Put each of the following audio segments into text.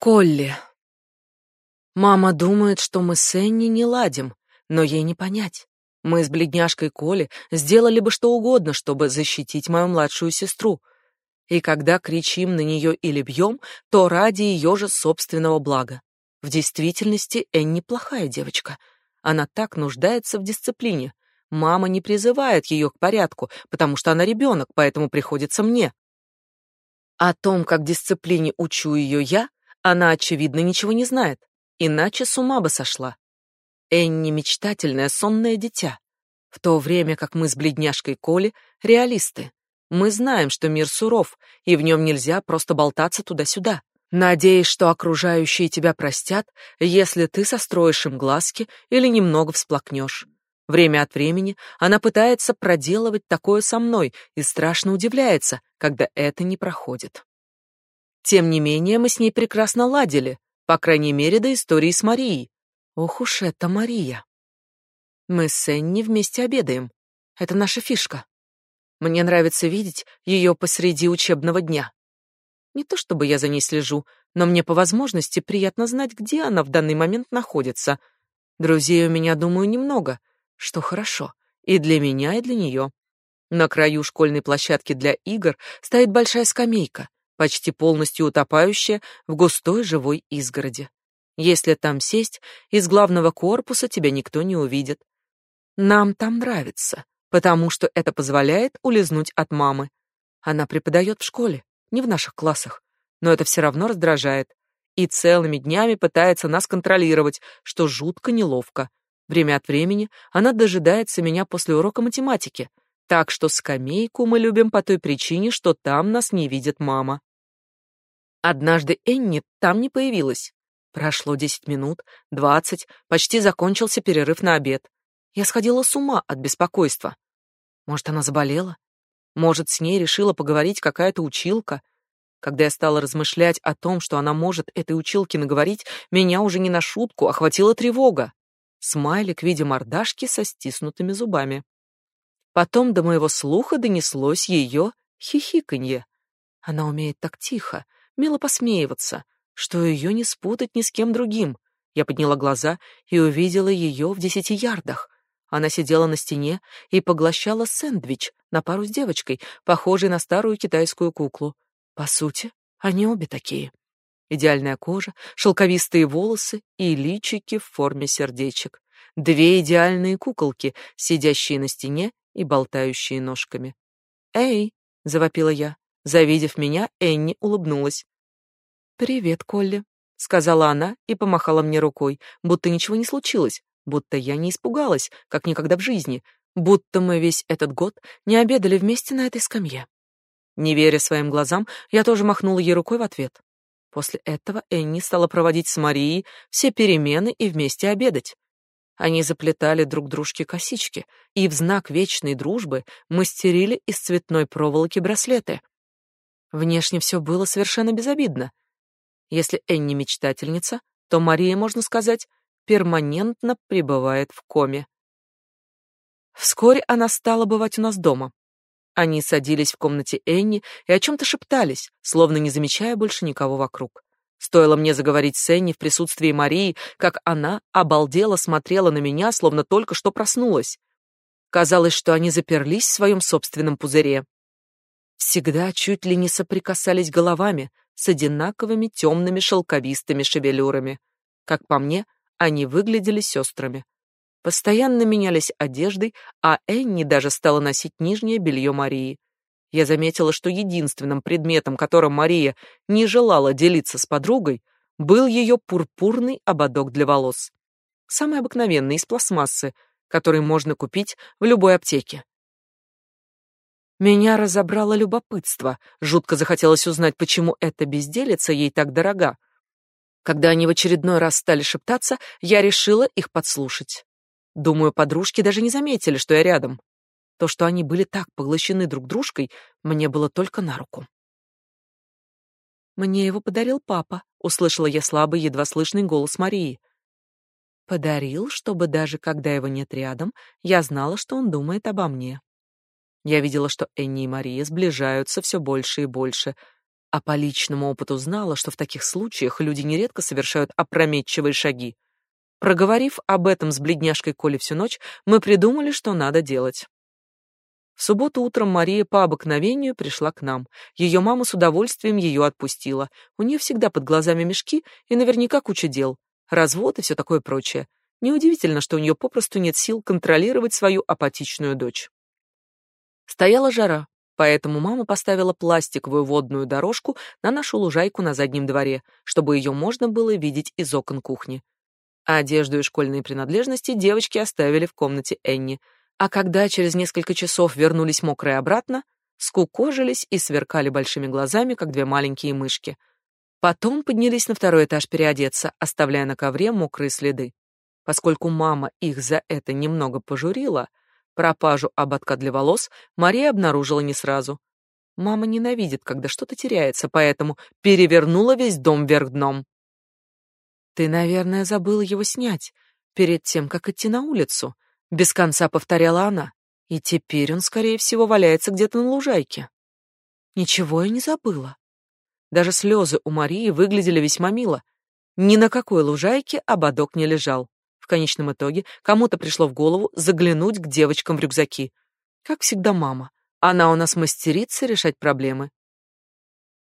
Колли. Мама думает, что мы с Энни не ладим, но ей не понять. Мы с бледняшкой Коли сделали бы что угодно, чтобы защитить мою младшую сестру. И когда кричим на нее или бьем, то ради ее же собственного блага. В действительности Энни плохая девочка. Она так нуждается в дисциплине. Мама не призывает ее к порядку, потому что она ребенок, поэтому приходится мне. О том, как дисциплине учу ее я, она, очевидно, ничего не знает, иначе с ума бы сошла. Энни — мечтательное, сонное дитя. В то время как мы с бледняшкой Коли — реалисты. Мы знаем, что мир суров, и в нем нельзя просто болтаться туда-сюда, надеясь, что окружающие тебя простят, если ты состроишь им глазки или немного всплакнешь. Время от времени она пытается проделывать такое со мной и страшно удивляется, когда это не проходит. Тем не менее, мы с ней прекрасно ладили, по крайней мере, до истории с Марией. Ох уж это Мария. Мы с Энни вместе обедаем. Это наша фишка. Мне нравится видеть ее посреди учебного дня. Не то чтобы я за ней слежу, но мне по возможности приятно знать, где она в данный момент находится. Друзей у меня, думаю, немного, что хорошо, и для меня, и для нее. На краю школьной площадки для игр стоит большая скамейка — почти полностью утопающая в густой живой изгороди. Если там сесть, из главного корпуса тебя никто не увидит. Нам там нравится, потому что это позволяет улизнуть от мамы. Она преподает в школе, не в наших классах, но это все равно раздражает. И целыми днями пытается нас контролировать, что жутко неловко. Время от времени она дожидается меня после урока математики, так что скамейку мы любим по той причине, что там нас не видит мама. Однажды Энни там не появилась. Прошло десять минут, двадцать, почти закончился перерыв на обед. Я сходила с ума от беспокойства. Может, она заболела? Может, с ней решила поговорить какая-то училка? Когда я стала размышлять о том, что она может этой училке наговорить, меня уже не на шутку охватила тревога. Смайлик в виде мордашки со стиснутыми зубами. Потом до моего слуха донеслось ее хихиканье. Она умеет так тихо, мило посмеиваться, что ее не спутать ни с кем другим. Я подняла глаза и увидела ее в десяти ярдах. Она сидела на стене и поглощала сэндвич на пару с девочкой, похожей на старую китайскую куклу. По сути, они обе такие. Идеальная кожа, шелковистые волосы и личики в форме сердечек. Две идеальные куколки, сидящие на стене и болтающие ножками. «Эй!» — завопила я. Завидев меня, Энни улыбнулась. «Привет, Колли», — сказала она и помахала мне рукой, будто ничего не случилось, будто я не испугалась, как никогда в жизни, будто мы весь этот год не обедали вместе на этой скамье. Не веря своим глазам, я тоже махнула ей рукой в ответ. После этого Энни стала проводить с Марией все перемены и вместе обедать. Они заплетали друг дружке косички, и в знак вечной дружбы мастерили из цветной проволоки браслеты. Внешне все было совершенно безобидно, если Энни мечтательница, то Мария, можно сказать, перманентно пребывает в коме. Вскоре она стала бывать у нас дома. Они садились в комнате Энни и о чем-то шептались, словно не замечая больше никого вокруг. Стоило мне заговорить с Энни в присутствии Марии, как она обалдела смотрела на меня, словно только что проснулась. Казалось, что они заперлись в своем собственном пузыре. Всегда чуть ли не соприкасались головами, с одинаковыми темными шелковистыми шевелюрами. Как по мне, они выглядели сестрами. Постоянно менялись одеждой, а Энни даже стала носить нижнее белье Марии. Я заметила, что единственным предметом, которым Мария не желала делиться с подругой, был ее пурпурный ободок для волос. Самый обыкновенный из пластмассы, который можно купить в любой аптеке. Меня разобрало любопытство. Жутко захотелось узнать, почему эта безделица ей так дорога. Когда они в очередной раз стали шептаться, я решила их подслушать. Думаю, подружки даже не заметили, что я рядом. То, что они были так поглощены друг дружкой, мне было только на руку. Мне его подарил папа, услышала я слабый, едва слышный голос Марии. Подарил, чтобы даже когда его нет рядом, я знала, что он думает обо мне. Я видела, что Энни и Мария сближаются все больше и больше. а по личному опыту знала, что в таких случаях люди нередко совершают опрометчивые шаги. Проговорив об этом с бледняшкой Коли всю ночь, мы придумали, что надо делать. В субботу утром Мария по обыкновению пришла к нам. Ее мама с удовольствием ее отпустила. У нее всегда под глазами мешки и наверняка куча дел. Развод и все такое прочее. Неудивительно, что у нее попросту нет сил контролировать свою апатичную дочь. Стояла жара, поэтому мама поставила пластиковую водную дорожку на нашу лужайку на заднем дворе, чтобы ее можно было видеть из окон кухни. А одежду и школьные принадлежности девочки оставили в комнате Энни — а когда через несколько часов вернулись мокрые обратно, скукожились и сверкали большими глазами, как две маленькие мышки. Потом поднялись на второй этаж переодеться, оставляя на ковре мокрые следы. Поскольку мама их за это немного пожурила, пропажу ободка для волос Мария обнаружила не сразу. Мама ненавидит, когда что-то теряется, поэтому перевернула весь дом вверх дном. Ты, наверное, забыла его снять перед тем, как идти на улицу, без конца повторяла она. И теперь он, скорее всего, валяется где-то на лужайке. Ничего я не забыла. Даже слезы у Марии выглядели весьма мило. Ни на какой лужайке ободок не лежал. Конечном итоге кому-то пришло в голову заглянуть к девочкам в рюкзаки. Как всегда мама. Она у нас мастерица решать проблемы.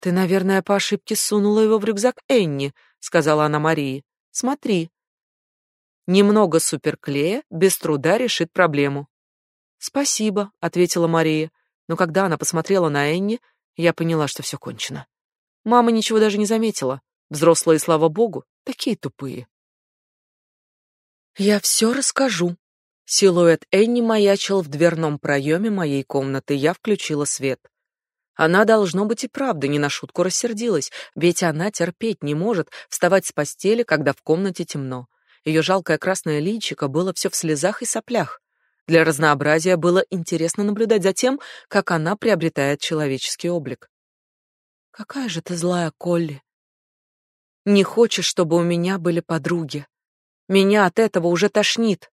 Ты, наверное, по ошибке сунула его в рюкзак Энни, сказала она Марии. Смотри, Немного суперклея без труда решит проблему. Спасибо, ответила Мария, но когда она посмотрела на Энни, я поняла, что все кончено. Мама ничего даже не заметила. Взрослые, слава богу, такие тупые. Я все расскажу. Силуэт Энни маячил в дверном проеме моей комнаты. Я включила свет. Она должно быть и правда не на шутку рассердилась, ведь она терпеть не может вставать с постели, когда в комнате темно. Ее жалкое красное личико было все в слезах и соплях. Для разнообразия было интересно наблюдать за тем, как она приобретает человеческий облик. Какая же ты злая, Колли. Не хочешь, чтобы у меня были подруги. Меня от этого уже тошнит.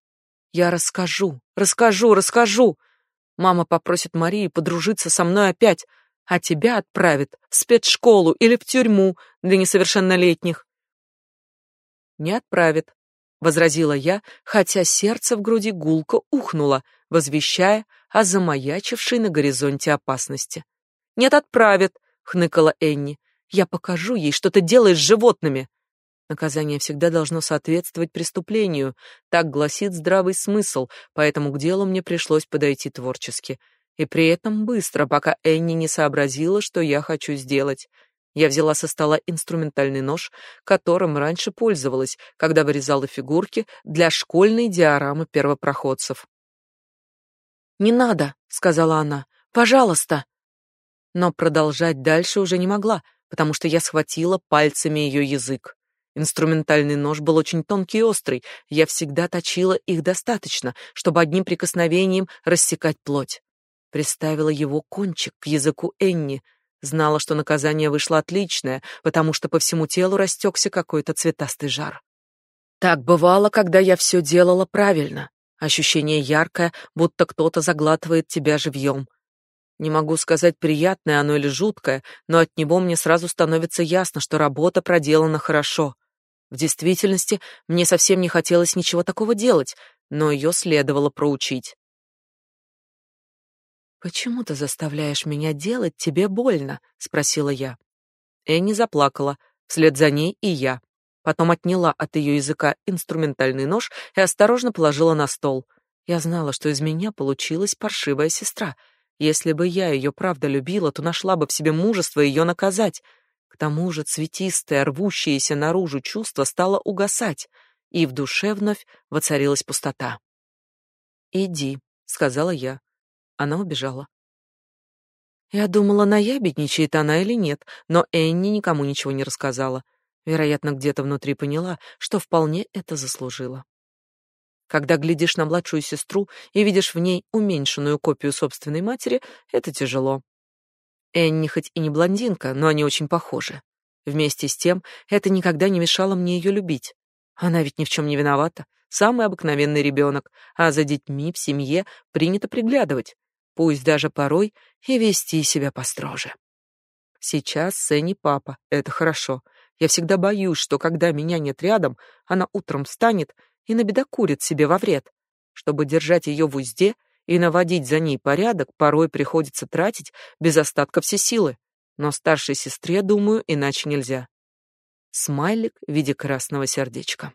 Я расскажу, расскажу, расскажу. Мама попросит Марии подружиться со мной опять, а тебя отправит в спецшколу или в тюрьму для несовершеннолетних. Не отправит, возразила я, хотя сердце в груди гулко ухнуло, возвещая о замаячившей на горизонте опасности. Нет, отправят, хныкала Энни. Я покажу ей, что ты делаешь с животными. Наказание всегда должно соответствовать преступлению, так гласит здравый смысл, поэтому к делу мне пришлось подойти творчески. И при этом быстро, пока Энни не сообразила, что я хочу сделать. Я взяла со стола инструментальный нож, которым раньше пользовалась, когда вырезала фигурки для школьной диорамы первопроходцев. «Не надо», — сказала она, — «пожалуйста». Но продолжать дальше уже не могла, потому что я схватила пальцами ее язык. Инструментальный нож был очень тонкий и острый, я всегда точила их достаточно, чтобы одним прикосновением рассекать плоть. Приставила его кончик к языку Энни, Знала, что наказание вышло отличное, потому что по всему телу растекся какой-то цветастый жар. Так бывало, когда я все делала правильно. Ощущение яркое, будто кто-то заглатывает тебя живьем. Не могу сказать, приятное оно или жуткое, но от него мне сразу становится ясно, что работа проделана хорошо. В действительности, мне совсем не хотелось ничего такого делать, но ее следовало проучить. «Почему ты заставляешь меня делать тебе больно?» — спросила я. Энни заплакала, вслед за ней и я. Потом отняла от ее языка инструментальный нож и осторожно положила на стол. Я знала, что из меня получилась паршивая сестра. Если бы я ее правда любила, то нашла бы в себе мужество ее наказать. К тому же цветистое, рвущееся наружу чувство стало угасать, и в душе вновь воцарилась пустота. «Иди», — сказала я. Она убежала. Я думала, наябедничает она или нет, но Энни никому ничего не рассказала. Вероятно, где-то внутри поняла, что вполне это заслужила. Когда глядишь на младшую сестру и видишь в ней уменьшенную копию собственной матери, это тяжело. Энни хоть и не блондинка, но они очень похожи. Вместе с тем, это никогда не мешало мне ее любить. Она ведь ни в чем не виновата, самый обыкновенный ребенок, а за детьми в семье принято приглядывать пусть даже порой и вести себя построже. Сейчас Сенни папа, это хорошо. Я всегда боюсь, что когда меня нет рядом, она утром встанет и набедокурит себе во вред. Чтобы держать ее в узде и наводить за ней порядок, порой приходится тратить без остатка все силы. Но старшей сестре, думаю, иначе нельзя. Смайлик в виде красного сердечка.